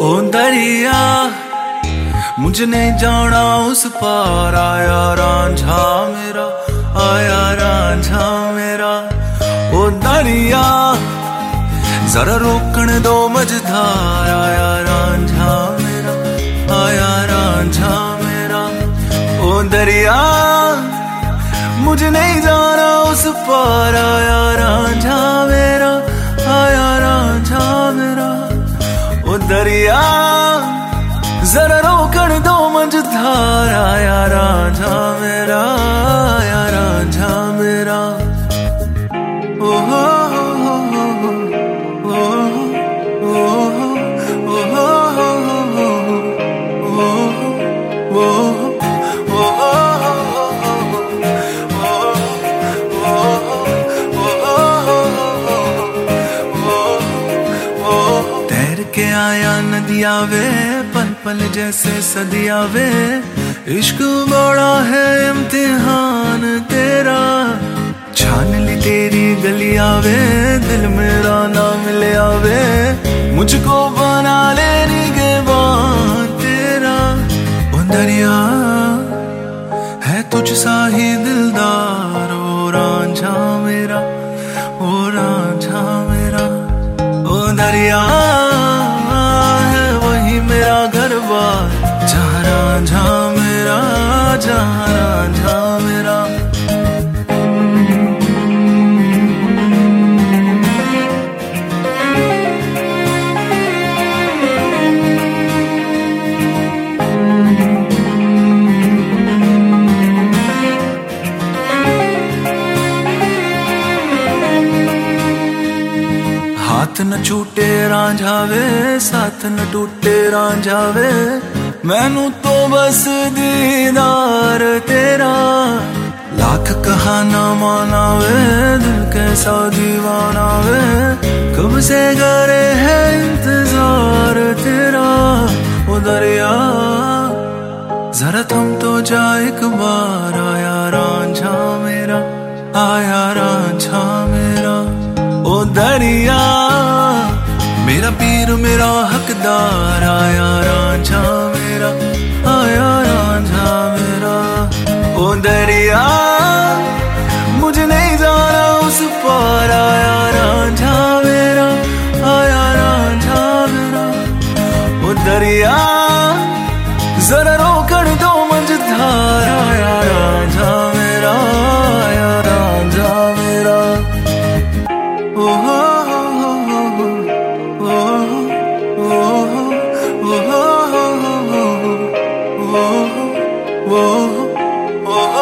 ओ दरिया नहीं जाना उस पार, आया रांझा मेरा, आया रांझा मेरा। ओ दरिया, जरा रोकण दो मझधार, आया रांझा मेरा, आया रांझा दरिया। मुझे नहीं जाना उस पार, आया राझा मेरा, आया राझा मेरा। ओ दरिया, जरा रोकण दो मंझधार आया नदिया वे पल पल जैसे सदिया वे इश्क बड़ा है इम्तिहान तेरा। छान ली तेरी गलिया वे दिल मेरा ना मिले आवे। मुझको बना बाद तेरा। ओ दरिया, है तुझ सा ही दिलदार, ओ रांझा मेरा, ओ रांझा मेरा। ओ दरिया। हाथ न छूटे रांझावे, साथ न टूटे रांझावे। मैनू तो बस दीदार तेरा। लाख कहा ना माना वे दिल कैसा दीवाना वे कब से करे है इंतज़ार तेरा, ओ दरिया। जरा थम तो जा एक बार, आया रांझा मेरा, आया रांझा मेरा। ओ दरिया मेरा मेरा हकदार आया राजा मेरा, आया राजा मेरा। ओ दरिया, मुझे नहीं जाना उस पार, आया राजा मेरा, आया राजा मेरा। ओ दरिया oh, oh. oh.